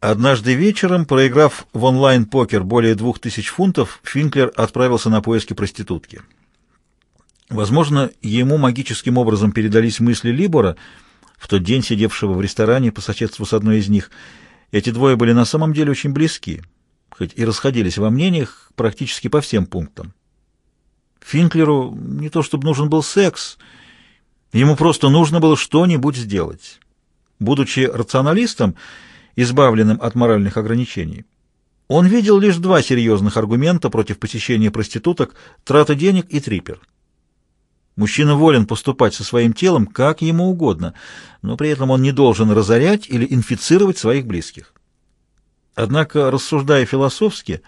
Однажды вечером, проиграв в онлайн-покер более двух тысяч фунтов, Финклер отправился на поиски проститутки. Возможно, ему магическим образом передались мысли Либора, в тот день сидевшего в ресторане по соседству с одной из них. Эти двое были на самом деле очень близки, хоть и расходились во мнениях практически по всем пунктам. Финклеру не то чтобы нужен был секс, ему просто нужно было что-нибудь сделать. Будучи рационалистом, избавленным от моральных ограничений. Он видел лишь два серьезных аргумента против посещения проституток – трата денег и трипер. Мужчина волен поступать со своим телом как ему угодно, но при этом он не должен разорять или инфицировать своих близких. Однако, рассуждая философски,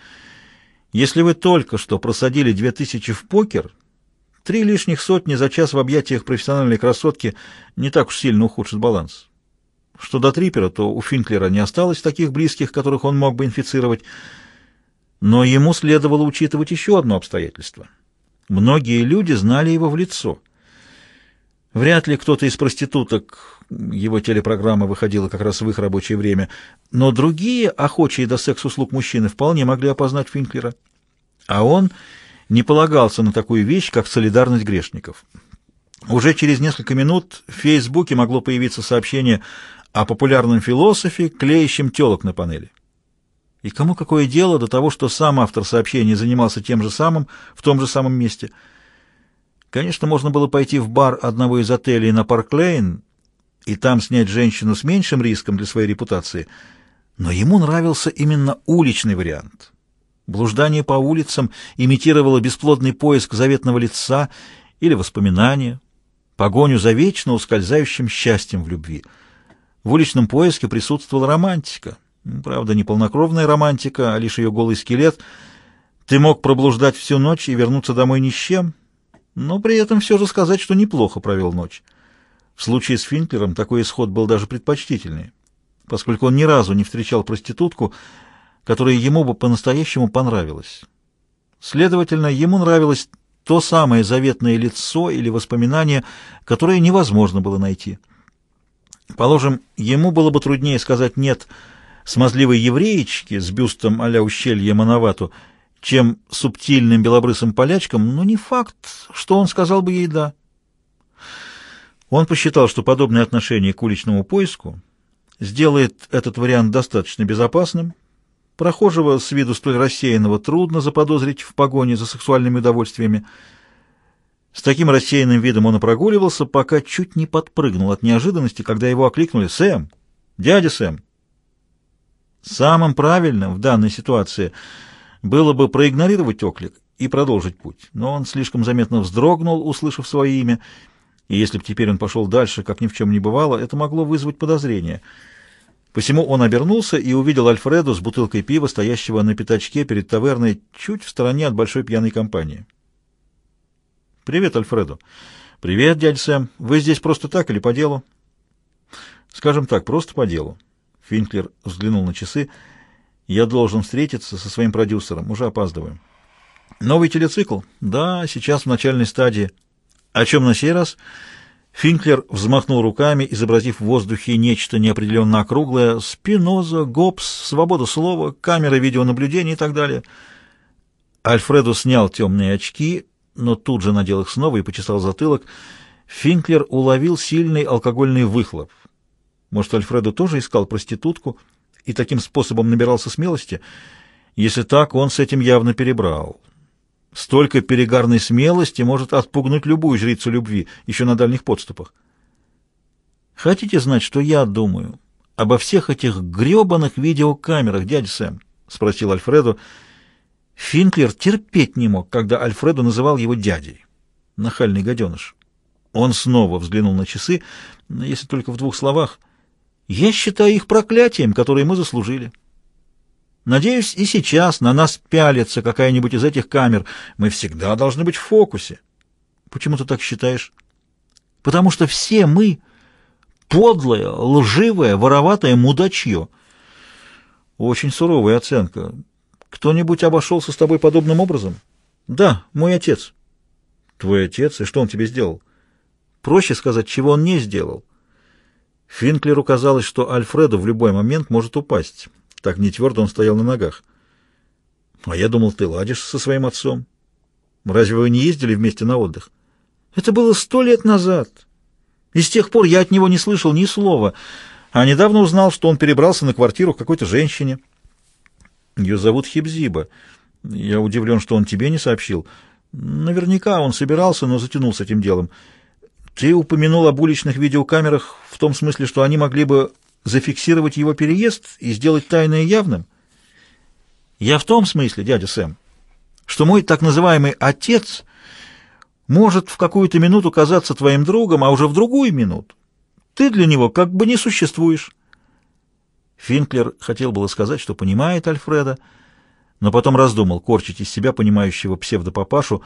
если вы только что просадили две тысячи в покер, три лишних сотни за час в объятиях профессиональной красотки не так уж сильно ухудшит баланс. Что до Трипера, то у Финклера не осталось таких близких, которых он мог бы инфицировать. Но ему следовало учитывать еще одно обстоятельство. Многие люди знали его в лицо. Вряд ли кто-то из проституток, его телепрограмма выходила как раз в их рабочее время, но другие, охочие до секс-услуг мужчины, вполне могли опознать Финклера. А он не полагался на такую вещь, как солидарность грешников. Уже через несколько минут в Фейсбуке могло появиться сообщение о популярном философе, клеящем телок на панели. И кому какое дело до того, что сам автор сообщения занимался тем же самым в том же самом месте? Конечно, можно было пойти в бар одного из отелей на Парк-Лейн и там снять женщину с меньшим риском для своей репутации, но ему нравился именно уличный вариант. Блуждание по улицам имитировало бесплодный поиск заветного лица или воспоминания, погоню за вечно ускользающим счастьем в любви — в уличном поиске присутствовала романтика. Ну, правда, не полнокровная романтика, а лишь ее голый скелет. Ты мог проблуждать всю ночь и вернуться домой ни с чем, но при этом все же сказать, что неплохо провел ночь. В случае с Финклером такой исход был даже предпочтительнее, поскольку он ни разу не встречал проститутку, которая ему бы по-настоящему понравилась. Следовательно, ему нравилось то самое заветное лицо или воспоминание, которое невозможно было найти — Положим, ему было бы труднее сказать «нет» смазливой евреечке с бюстом а-ля ущелья Мановату, чем субтильным белобрысым полячкам, но не факт, что он сказал бы ей «да». Он посчитал, что подобное отношение к уличному поиску сделает этот вариант достаточно безопасным. Прохожего с виду столь рассеянного трудно заподозрить в погоне за сексуальными удовольствиями, с таким рассеянным видом он и прогуливался, пока чуть не подпрыгнул от неожиданности, когда его окликнули «Сэм! Дядя Сэм!». Самым правильным в данной ситуации было бы проигнорировать оклик и продолжить путь, но он слишком заметно вздрогнул, услышав свое имя, и если бы теперь он пошел дальше, как ни в чем не бывало, это могло вызвать подозрение. Посему он обернулся и увидел Альфреду с бутылкой пива, стоящего на пятачке перед таверной чуть в стороне от большой пьяной компании. «Привет, Альфредо». «Привет, дядя Сэм. Вы здесь просто так или по делу?» «Скажем так, просто по делу». Финклер взглянул на часы. «Я должен встретиться со своим продюсером. Уже опаздываем». «Новый телецикл?» «Да, сейчас в начальной стадии». «О чем на сей раз?» Финклер взмахнул руками, изобразив в воздухе нечто неопределенно округлое. «Спиноза, Гоббс, свобода слова, камера видеонаблюдения и так далее». Альфредо снял темные очки но тут же надел их снова и почесал затылок. Финклер уловил сильный алкогольный выхлоп. Может, Альфреду тоже искал проститутку и таким способом набирался смелости? Если так, он с этим явно перебрал. Столько перегарной смелости может отпугнуть любую жрицу любви, еще на дальних подступах. «Хотите знать, что я думаю обо всех этих гребаных видеокамерах, дядя Сэм?» — спросил Альфреду Финклер терпеть не мог, когда Альфреду называл его дядей. Нахальный гаденыш. Он снова взглянул на часы, если только в двух словах. «Я считаю их проклятием, которое мы заслужили. Надеюсь, и сейчас на нас пялится какая-нибудь из этих камер. Мы всегда должны быть в фокусе». «Почему ты так считаешь?» «Потому что все мы — подлое, лживое, вороватое мудачье». «Очень суровая оценка. Кто-нибудь обошелся с тобой подобным образом? Да, мой отец. Твой отец? И что он тебе сделал? Проще сказать, чего он не сделал. Финклеру казалось, что Альфреду в любой момент может упасть. Так не твердо он стоял на ногах. А я думал, ты ладишь со своим отцом. Разве вы не ездили вместе на отдых? Это было сто лет назад. И с тех пор я от него не слышал ни слова, а недавно узнал, что он перебрался на квартиру к какой-то женщине. Ее зовут Хибзиба. Я удивлен, что он тебе не сообщил. Наверняка он собирался, но затянул с этим делом. Ты упомянул об уличных видеокамерах в том смысле, что они могли бы зафиксировать его переезд и сделать тайное явным? Я в том смысле, дядя Сэм, что мой так называемый «отец» может в какую-то минуту казаться твоим другом, а уже в другую минуту ты для него как бы не существуешь. Финклер хотел было сказать, что понимает Альфреда, но потом раздумал корчить из себя понимающего псевдопапашу.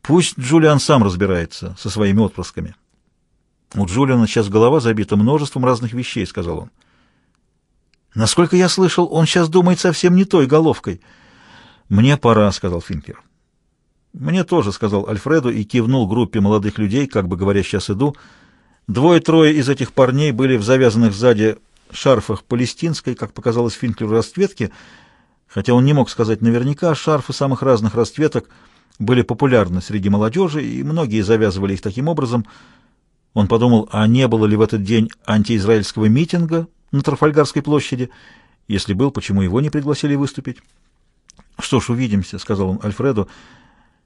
Пусть Джулиан сам разбирается со своими отпрысками. «У Джулиана сейчас голова забита множеством разных вещей», — сказал он. «Насколько я слышал, он сейчас думает совсем не той головкой». «Мне пора», — сказал Финклер. «Мне тоже», — сказал Альфреду и кивнул группе молодых людей, как бы говоря, «сейчас иду». Двое-трое из этих парней были в завязанных сзади шарфах палестинской, как показалось Финклеру, расцветки, хотя он не мог сказать наверняка, шарфы самых разных расцветок были популярны среди молодежи, и многие завязывали их таким образом. Он подумал, а не было ли в этот день антиизраильского митинга на Трафальгарской площади, если был, почему его не пригласили выступить. «Что ж, увидимся», — сказал он Альфреду.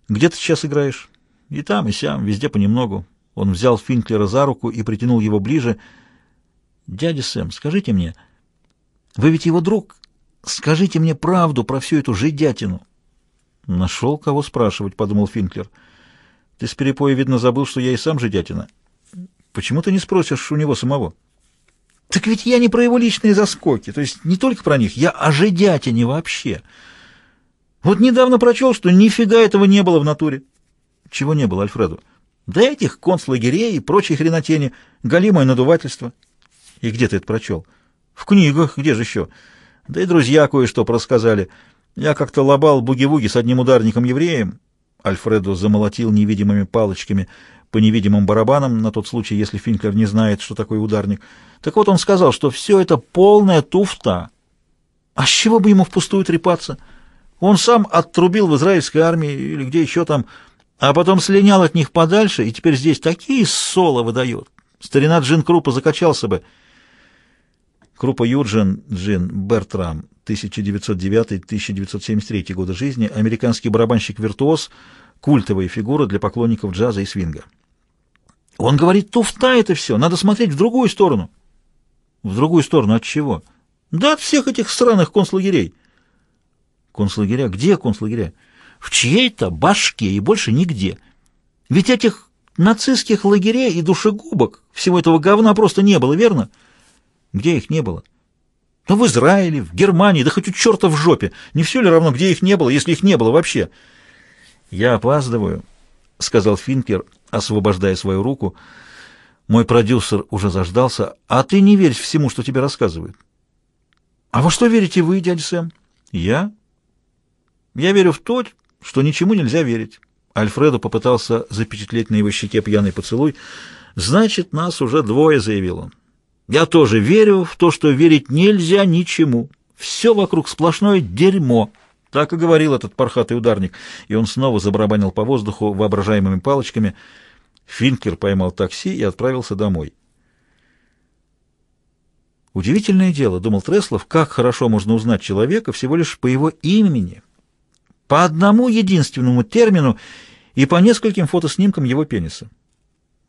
«Где ты сейчас играешь?» «И там, и сям, везде понемногу». Он взял Финклера за руку и притянул его ближе, — «Дядя Сэм, скажите мне, вы ведь его друг, скажите мне правду про всю эту жидятину». «Нашел, кого спрашивать», — подумал Финклер. «Ты с перепоя, видно, забыл, что я и сам жидятина. Почему ты не спросишь у него самого?» «Так ведь я не про его личные заскоки, то есть не только про них, я о жидятине вообще. Вот недавно прочел, что нифига этого не было в натуре». «Чего не было, Альфреду?» Да этих концлагерей и прочей хренотени, голимое надувательство. И где ты это прочел? В книгах, где же еще? Да и друзья кое-что просказали. Я как-то лобал буги-вуги с одним ударником-евреем. Альфредо замолотил невидимыми палочками по невидимым барабанам, на тот случай, если Финклер не знает, что такое ударник. Так вот он сказал, что все это полная туфта. А с чего бы ему впустую трепаться? Он сам отрубил в израильской армии или где еще там, а потом слинял от них подальше, и теперь здесь такие соло выдает. Старина Джин Крупа закачался бы. Крупа Юджин Джин Бертрам, 1909-1973 годы жизни, американский барабанщик-виртуоз, культовая фигура для поклонников джаза и свинга. Он говорит, туфта это все, надо смотреть в другую сторону. В другую сторону от чего? Да от всех этих странных концлагерей. Концлагеря? Где концлагеря? В чьей-то башке и больше нигде. Ведь этих нацистских лагерей и душегубок, всего этого говна просто не было, верно? Верно? Где их не было? Ну в Израиле, в Германии, да хоть у черта в жопе. Не все ли равно, где их не было, если их не было вообще? Я опаздываю, — сказал Финкер, освобождая свою руку. Мой продюсер уже заждался. А ты не веришь всему, что тебе рассказывают. А во что верите вы, дядя Сэм? Я? Я верю в то, что ничему нельзя верить. Альфреду попытался запечатлеть на его щеке пьяный поцелуй. «Значит, нас уже двое», — заявил он. Я тоже верю в то, что верить нельзя ничему. Все вокруг сплошное дерьмо. Так и говорил этот пархатый ударник, и он снова забарабанил по воздуху воображаемыми палочками. Финкер поймал такси и отправился домой. Удивительное дело, думал Треслов, как хорошо можно узнать человека всего лишь по его имени, по одному единственному термину и по нескольким фотоснимкам его пениса.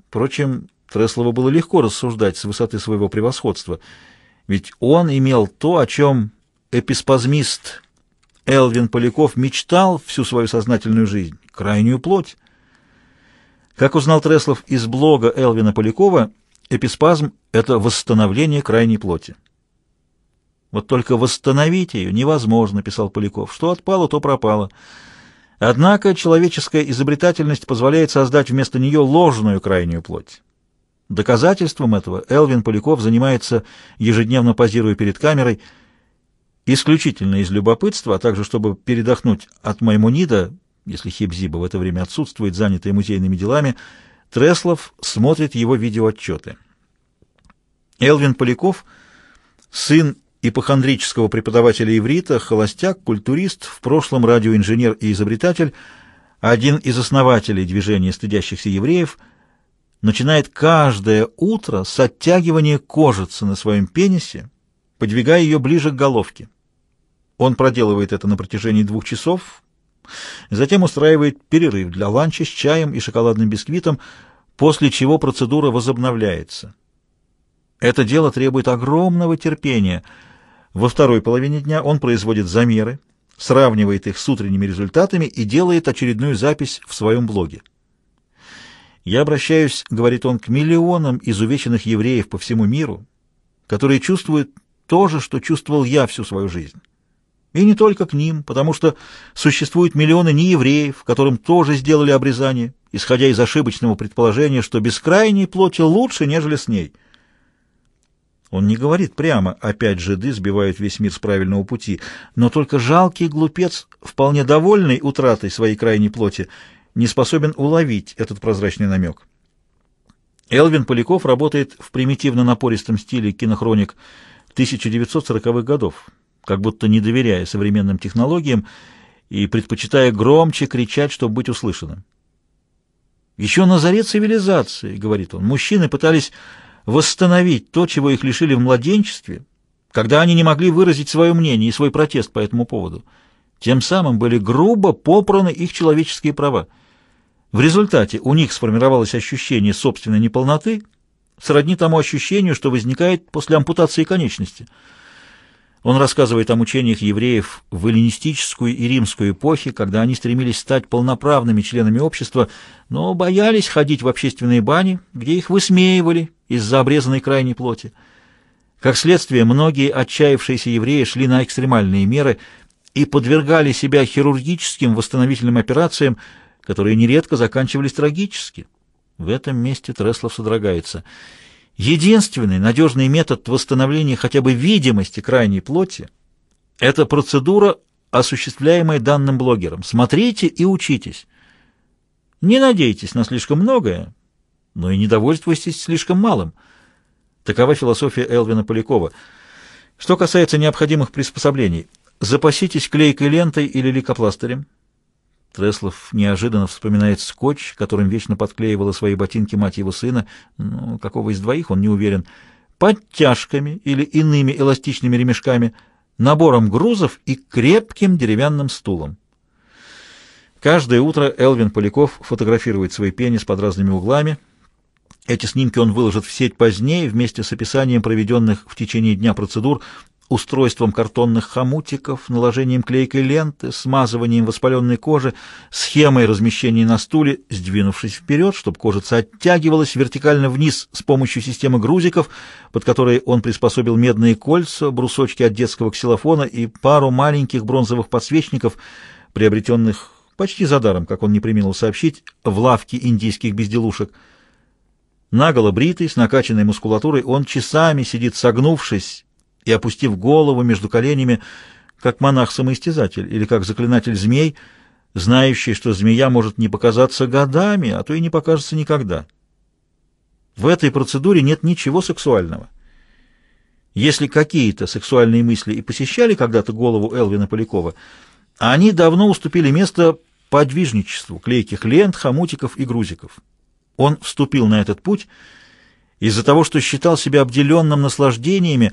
Впрочем, Треслову было легко рассуждать с высоты своего превосходства, ведь он имел то, о чем эписпазмист Элвин Поляков мечтал всю свою сознательную жизнь — крайнюю плоть. Как узнал Треслов из блога Элвина Полякова, эписпазм — это восстановление крайней плоти. «Вот только восстановить ее невозможно», — писал Поляков. «Что отпало, то пропало». Однако человеческая изобретательность позволяет создать вместо нее ложную крайнюю плоть. Доказательством этого Элвин Поляков занимается, ежедневно позируя перед камерой, исключительно из любопытства, а также чтобы передохнуть от Маймунида, если Хебзиба в это время отсутствует, занятый музейными делами, Треслов смотрит его видеоотчеты. Элвин Поляков, сын ипохондрического преподавателя иврита, холостяк, культурист, в прошлом радиоинженер и изобретатель, один из основателей движения стыдящихся евреев – начинает каждое утро с оттягивания кожицы на своем пенисе, подвигая ее ближе к головке. Он проделывает это на протяжении двух часов, затем устраивает перерыв для ланча с чаем и шоколадным бисквитом, после чего процедура возобновляется. Это дело требует огромного терпения. Во второй половине дня он производит замеры, сравнивает их с утренними результатами и делает очередную запись в своем блоге. Я обращаюсь, — говорит он, — к миллионам изувеченных евреев по всему миру, которые чувствуют то же, что чувствовал я всю свою жизнь. И не только к ним, потому что существуют миллионы неевреев, которым тоже сделали обрезание, исходя из ошибочного предположения, что бескрайней плоти лучше, нежели с ней. Он не говорит прямо, опять жиды сбивают весь мир с правильного пути, но только жалкий глупец, вполне довольный утратой своей крайней плоти, — не способен уловить этот прозрачный намек. Элвин Поляков работает в примитивно-напористом стиле кинохроник 1940-х годов, как будто не доверяя современным технологиям и предпочитая громче кричать, чтобы быть услышанным. «Еще на заре цивилизации, — говорит он, — мужчины пытались восстановить то, чего их лишили в младенчестве, когда они не могли выразить свое мнение и свой протест по этому поводу. Тем самым были грубо попраны их человеческие права. В результате у них сформировалось ощущение собственной неполноты, сродни тому ощущению, что возникает после ампутации конечности. Он рассказывает о мучениях евреев в эллинистическую и римскую эпохи, когда они стремились стать полноправными членами общества, но боялись ходить в общественные бани, где их высмеивали из-за обрезанной крайней плоти. Как следствие, многие отчаявшиеся евреи шли на экстремальные меры и подвергали себя хирургическим восстановительным операциям, которые нередко заканчивались трагически. В этом месте Треслов содрогается. Единственный надежный метод восстановления хотя бы видимости крайней плоти – это процедура, осуществляемая данным блогером. Смотрите и учитесь. Не надейтесь на слишком многое, но и не довольствуйтесь слишком малым. Такова философия Элвина Полякова. Что касается необходимых приспособлений, запаситесь клейкой лентой или лейкопластырем – Треслов неожиданно вспоминает скотч, которым вечно подклеивала свои ботинки мать его сына, ну, какого из двоих, он не уверен, подтяжками или иными эластичными ремешками, набором грузов и крепким деревянным стулом. Каждое утро Элвин Поляков фотографирует свой пенис под разными углами. Эти снимки он выложит в сеть позднее вместе с описанием проведенных в течение дня процедур, устройством картонных хомутиков, наложением клейкой ленты, смазыванием воспаленной кожи, схемой размещения на стуле, сдвинувшись вперед, чтобы кожица оттягивалась вертикально вниз с помощью системы грузиков, под которые он приспособил медные кольца, брусочки от детского ксилофона и пару маленьких бронзовых подсвечников, приобретенных почти за даром, как он не применил сообщить, в лавке индийских безделушек. Наголо бритый, с накачанной мускулатурой, он часами сидит согнувшись, и, опустив голову между коленями, как монах-самоистязатель или как заклинатель змей, знающий, что змея может не показаться годами, а то и не покажется никогда. В этой процедуре нет ничего сексуального. Если какие-то сексуальные мысли и посещали когда-то голову Элвина Полякова, они давно уступили место подвижничеству, клейких лент, хомутиков и грузиков. Он вступил на этот путь из-за того, что считал себя обделенным наслаждениями,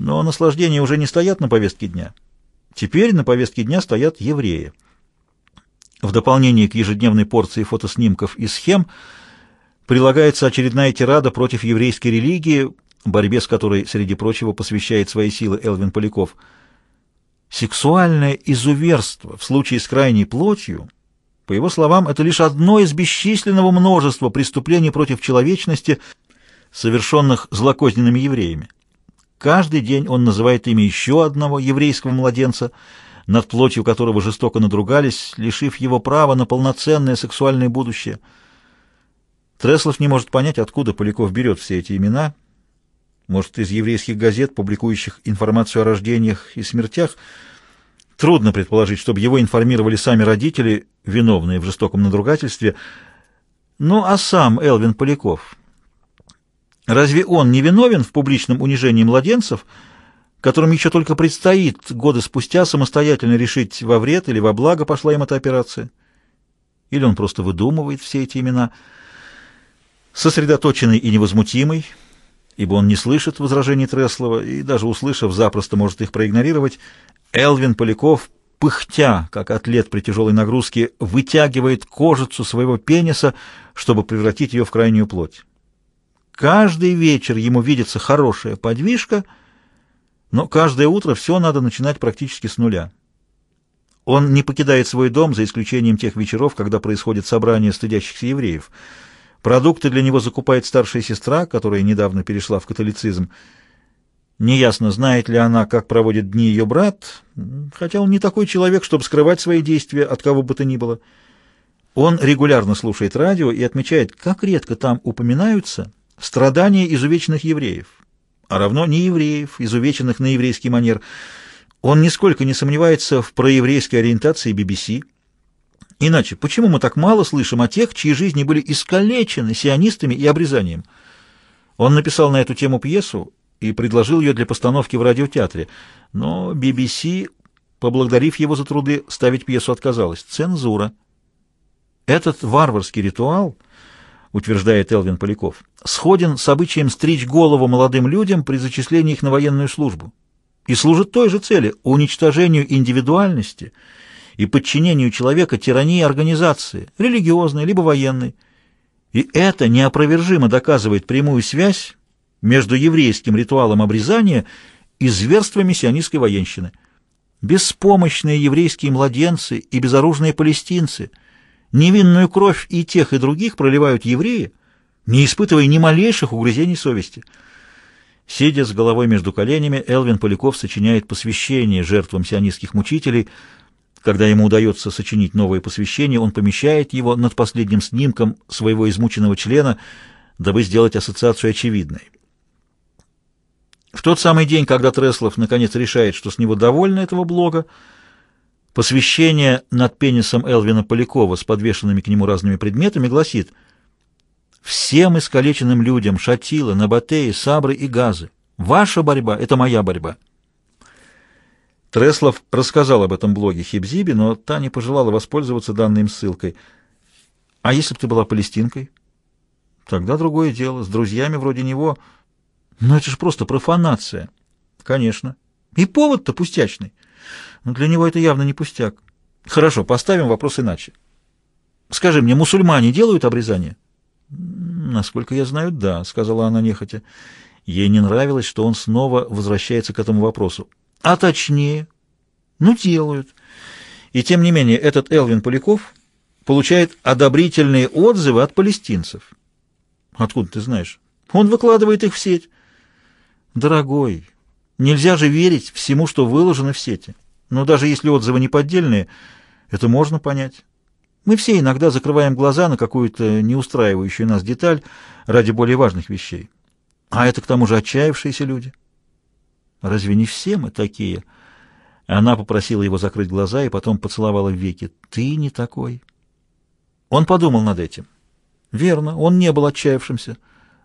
но наслаждения уже не стоят на повестке дня. Теперь на повестке дня стоят евреи. В дополнение к ежедневной порции фотоснимков и схем прилагается очередная тирада против еврейской религии, борьбе с которой, среди прочего, посвящает свои силы Элвин Поляков. Сексуальное изуверство в случае с крайней плотью, по его словам, это лишь одно из бесчисленного множества преступлений против человечности, совершенных злокозненными евреями. Каждый день он называет имя еще одного еврейского младенца, над плотью которого жестоко надругались, лишив его права на полноценное сексуальное будущее. Треслов не может понять, откуда Поляков берет все эти имена. Может, из еврейских газет, публикующих информацию о рождениях и смертях. Трудно предположить, чтобы его информировали сами родители, виновные в жестоком надругательстве. Ну а сам Элвин Поляков... Разве он не виновен в публичном унижении младенцев, которым еще только предстоит годы спустя самостоятельно решить, во вред или во благо пошла им эта операция? Или он просто выдумывает все эти имена? Сосредоточенный и невозмутимый, ибо он не слышит возражений Треслова и даже услышав, запросто может их проигнорировать, Элвин Поляков, пыхтя, как атлет при тяжелой нагрузке, вытягивает кожицу своего пениса, чтобы превратить ее в крайнюю плоть. Каждый вечер ему видится хорошая подвижка, но каждое утро все надо начинать практически с нуля. Он не покидает свой дом, за исключением тех вечеров, когда происходит собрание стыдящихся евреев. Продукты для него закупает старшая сестра, которая недавно перешла в католицизм. Неясно, знает ли она, как проводит дни ее брат, хотя он не такой человек, чтобы скрывать свои действия от кого бы то ни было. Он регулярно слушает радио и отмечает, как редко там упоминаются страдания изувеченных евреев, а равно не евреев, изувеченных на еврейский манер. Он нисколько не сомневается в проеврейской ориентации BBC. Иначе, почему мы так мало слышим о тех, чьи жизни были искалечены сионистами и обрезанием? Он написал на эту тему пьесу и предложил ее для постановки в радиотеатре, но BBC, поблагодарив его за труды, ставить пьесу отказалась. Цензура. Этот варварский ритуал утверждает Элвин Поляков, сходен с обычаем стричь голову молодым людям при зачислении их на военную службу и служит той же цели – уничтожению индивидуальности и подчинению человека тирании организации, религиозной либо военной. И это неопровержимо доказывает прямую связь между еврейским ритуалом обрезания и зверствами сионистской военщины. Беспомощные еврейские младенцы и безоружные палестинцы – Невинную кровь и тех, и других проливают евреи, не испытывая ни малейших угрызений совести. Сидя с головой между коленями, Элвин Поляков сочиняет посвящение жертвам сионистских мучителей. Когда ему удается сочинить новое посвящение, он помещает его над последним снимком своего измученного члена, дабы сделать ассоциацию очевидной. В тот самый день, когда Треслов наконец решает, что с него довольны этого блога, Посвящение над пенисом Элвина Полякова с подвешенными к нему разными предметами гласит «Всем искалеченным людям Шатила, Набатеи, Сабры и Газы. Ваша борьба — это моя борьба». Треслов рассказал об этом блоге Хибзибе, но та не пожелала воспользоваться данной им ссылкой. «А если бы ты была палестинкой?» «Тогда другое дело. С друзьями вроде него. Но это же просто профанация». «Конечно. И повод-то пустячный». Но для него это явно не пустяк. Хорошо, поставим вопрос иначе. Скажи мне, мусульмане делают обрезание? Насколько я знаю, да, сказала она нехотя. Ей не нравилось, что он снова возвращается к этому вопросу. А точнее, ну делают. И тем не менее, этот Элвин Поляков получает одобрительные отзывы от палестинцев. Откуда ты знаешь? Он выкладывает их в сеть. Дорогой, нельзя же верить всему, что выложено в сети. Но даже если отзывы не поддельные, это можно понять. Мы все иногда закрываем глаза на какую-то неустраивающую нас деталь ради более важных вещей. А это к тому же отчаявшиеся люди. Разве не все мы такие? Она попросила его закрыть глаза и потом поцеловала в веки. Ты не такой. Он подумал над этим. Верно, он не был отчаявшимся,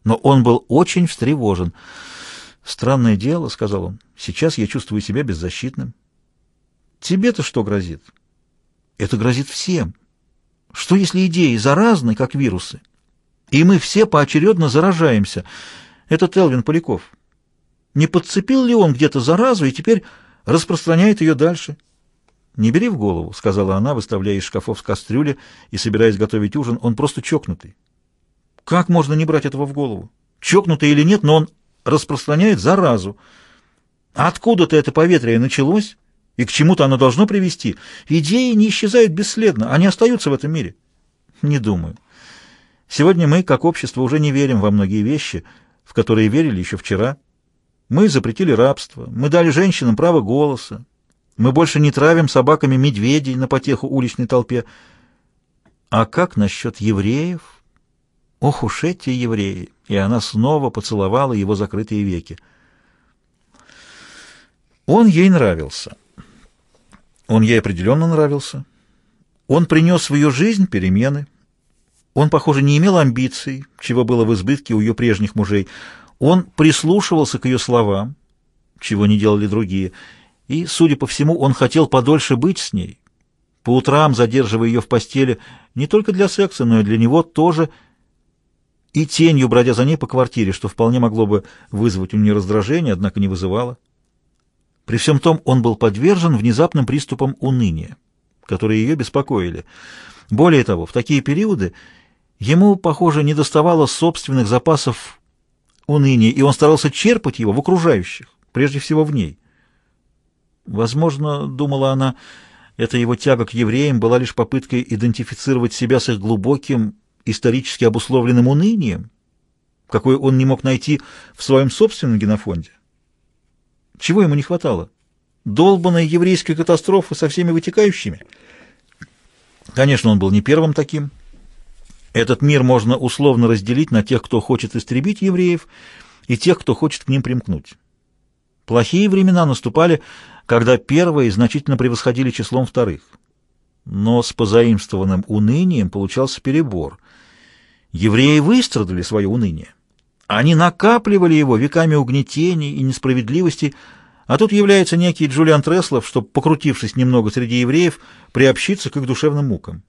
но он был очень встревожен. «Странное дело», — сказал он, — «сейчас я чувствую себя беззащитным». Тебе-то что грозит? Это грозит всем. Что если идеи заразны, как вирусы? И мы все поочередно заражаемся. Это Телвин Поляков. Не подцепил ли он где-то заразу и теперь распространяет ее дальше? «Не бери в голову», — сказала она, выставляя из шкафов с кастрюли и собираясь готовить ужин. «Он просто чокнутый». «Как можно не брать этого в голову? Чокнутый или нет, но он распространяет заразу. Откуда-то это поветрие началось, и к чему-то оно должно привести. Идеи не исчезают бесследно, они остаются в этом мире. Не думаю. Сегодня мы, как общество, уже не верим во многие вещи, в которые верили еще вчера. Мы запретили рабство, мы дали женщинам право голоса, мы больше не травим собаками медведей на потеху уличной толпе. А как насчет евреев? Ох уж эти евреи! И она снова поцеловала его закрытые веки. Он ей нравился. Он ей определенно нравился. Он принес в ее жизнь перемены. Он, похоже, не имел амбиций, чего было в избытке у ее прежних мужей. Он прислушивался к ее словам, чего не делали другие. И, судя по всему, он хотел подольше быть с ней, по утрам задерживая ее в постели, не только для секса, но и для него тоже, и тенью бродя за ней по квартире, что вполне могло бы вызвать у нее раздражение, однако не вызывало. При всем том он был подвержен внезапным приступам уныния, которые ее беспокоили. Более того, в такие периоды ему, похоже, недоставало собственных запасов уныния, и он старался черпать его в окружающих, прежде всего в ней. Возможно, думала она, эта его тяга к евреям была лишь попыткой идентифицировать себя с их глубоким, исторически обусловленным унынием, какое он не мог найти в своем собственном генофонде. Чего ему не хватало? Долбанной еврейской катастрофы со всеми вытекающими? Конечно, он был не первым таким. Этот мир можно условно разделить на тех, кто хочет истребить евреев, и тех, кто хочет к ним примкнуть. Плохие времена наступали, когда первые значительно превосходили числом вторых. Но с позаимствованным унынием получался перебор. Евреи выстрадали свое уныние. Они накапливали его веками угнетений и несправедливости, а тут является некий Джулиан Треслов, чтобы, покрутившись немного среди евреев, приобщиться к их душевным мукам.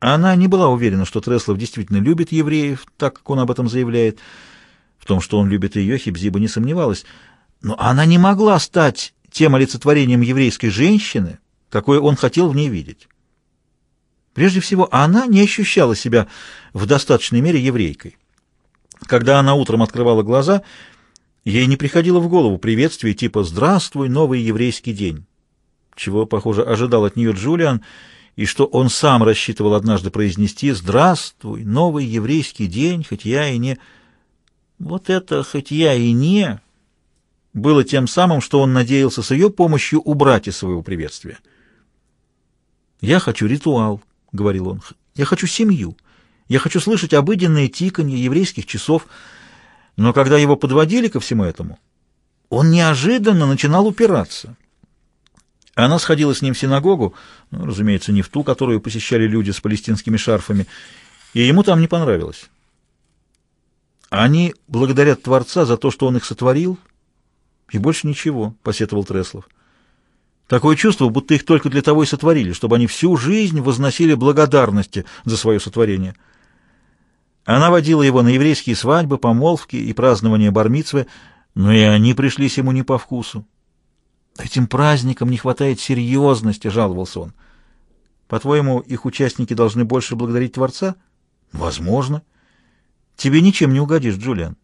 Она не была уверена, что Треслов действительно любит евреев, так как он об этом заявляет. В том, что он любит ее, Хибзиба не сомневалась. Но она не могла стать тем олицетворением еврейской женщины, какой он хотел в ней видеть. Прежде всего, она не ощущала себя в достаточной мере еврейкой. Когда она утром открывала глаза, ей не приходило в голову приветствие типа «Здравствуй, новый еврейский день», чего, похоже, ожидал от нее Джулиан, и что он сам рассчитывал однажды произнести «Здравствуй, новый еврейский день, хоть я и не...» Вот это «хоть я и не...» было тем самым, что он надеялся с ее помощью убрать из своего приветствия. «Я хочу ритуал», — говорил он, — «я хочу семью». Я хочу слышать обыденные тиканье еврейских часов. Но когда его подводили ко всему этому, он неожиданно начинал упираться. Она сходила с ним в синагогу, ну, разумеется, не в ту, которую посещали люди с палестинскими шарфами, и ему там не понравилось. Они благодарят Творца за то, что он их сотворил, и больше ничего, — посетовал Треслов. Такое чувство, будто их только для того и сотворили, чтобы они всю жизнь возносили благодарности за свое сотворение. Она водила его на еврейские свадьбы, помолвки и празднования бармицвы, но и они пришлись ему не по вкусу. «Этим праздникам не хватает серьезности», — жаловался он. «По-твоему, их участники должны больше благодарить Творца?» «Возможно. Тебе ничем не угодишь, Джулиан».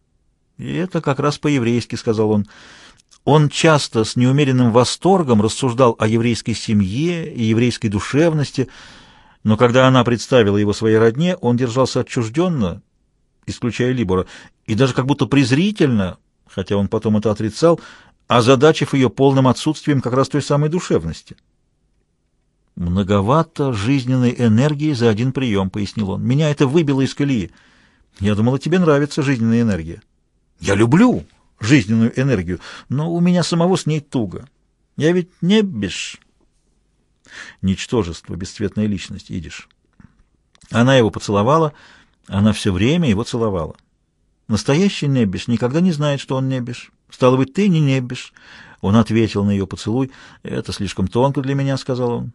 «И это как раз по-еврейски», — сказал он. Он часто с неумеренным восторгом рассуждал о еврейской семье и еврейской душевности, — но когда она представила его своей родне, он держался отчужденно, исключая Либора, и даже как будто презрительно, хотя он потом это отрицал, озадачив ее полным отсутствием как раз той самой душевности. «Многовато жизненной энергии за один прием», — пояснил он. «Меня это выбило из колеи. Я думала, тебе нравится жизненная энергия». «Я люблю жизненную энергию, но у меня самого с ней туго. Я ведь не бишь». Ничтожество, бесцветная личность, идиш. Она его поцеловала, она все время его целовала. Настоящий Неббиш никогда не знает, что он Неббиш. Стало быть, ты не Неббиш. Он ответил на ее поцелуй. «Это слишком тонко для меня», — сказал он.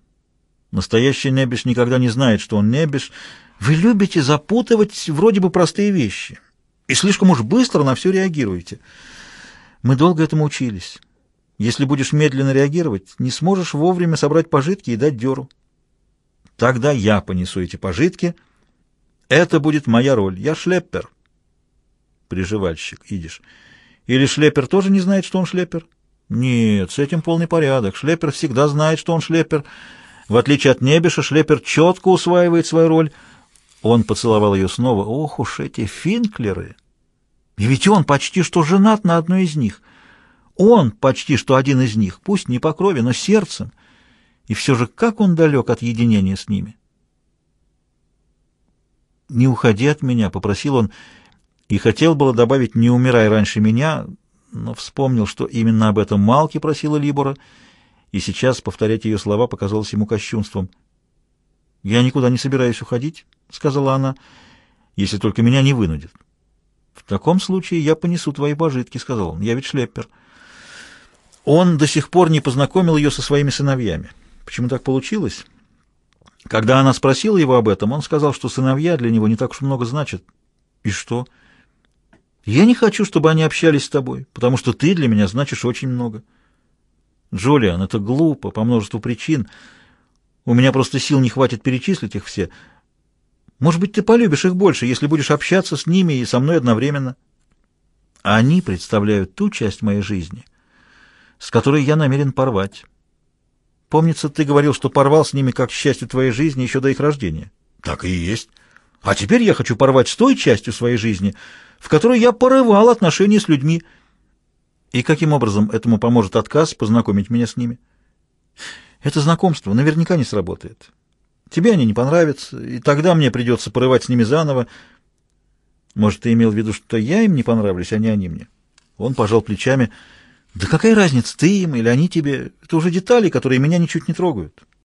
Настоящий Неббиш никогда не знает, что он Неббиш. Вы любите запутывать вроде бы простые вещи и слишком уж быстро на все реагируете. Мы долго этому учились. Если будешь медленно реагировать, не сможешь вовремя собрать пожитки и дать дёру. Тогда я понесу эти пожитки. Это будет моя роль. Я шлеппер. Приживальщик, идишь. Или шлеппер тоже не знает, что он шлеппер? Нет, с этим полный порядок. Шлеппер всегда знает, что он шлеппер. В отличие от Небиша, шлеппер четко усваивает свою роль. Он поцеловал ее снова. Ох уж эти финклеры! И ведь он почти что женат на одной из них — он почти что один из них, пусть не по крови, но сердцем. И все же как он далек от единения с ними. «Не уходи от меня», — попросил он, и хотел было добавить «не умирай раньше меня», но вспомнил, что именно об этом Малки просила Либора, и сейчас повторять ее слова показалось ему кощунством. «Я никуда не собираюсь уходить», — сказала она, — «если только меня не вынудят». «В таком случае я понесу твои пожитки», — сказал он, — «я ведь шлеппер». Он до сих пор не познакомил ее со своими сыновьями. Почему так получилось? Когда она спросила его об этом, он сказал, что сыновья для него не так уж много значат. И что? Я не хочу, чтобы они общались с тобой, потому что ты для меня значишь очень много. Джулиан, это глупо, по множеству причин. У меня просто сил не хватит перечислить их все. Может быть, ты полюбишь их больше, если будешь общаться с ними и со мной одновременно. Они представляют ту часть моей жизни — с которой я намерен порвать. Помнится, ты говорил, что порвал с ними как счастью твоей жизни еще до их рождения. Так и есть. А теперь я хочу порвать с той частью своей жизни, в которой я порывал отношения с людьми. И каким образом этому поможет отказ познакомить меня с ними? Это знакомство наверняка не сработает. Тебе они не понравятся, и тогда мне придется порывать с ними заново. Может, ты имел в виду, что я им не понравлюсь, а не они мне? Он пожал плечами — да какая разница, ты им или они тебе? Это уже детали, которые меня ничуть не трогают.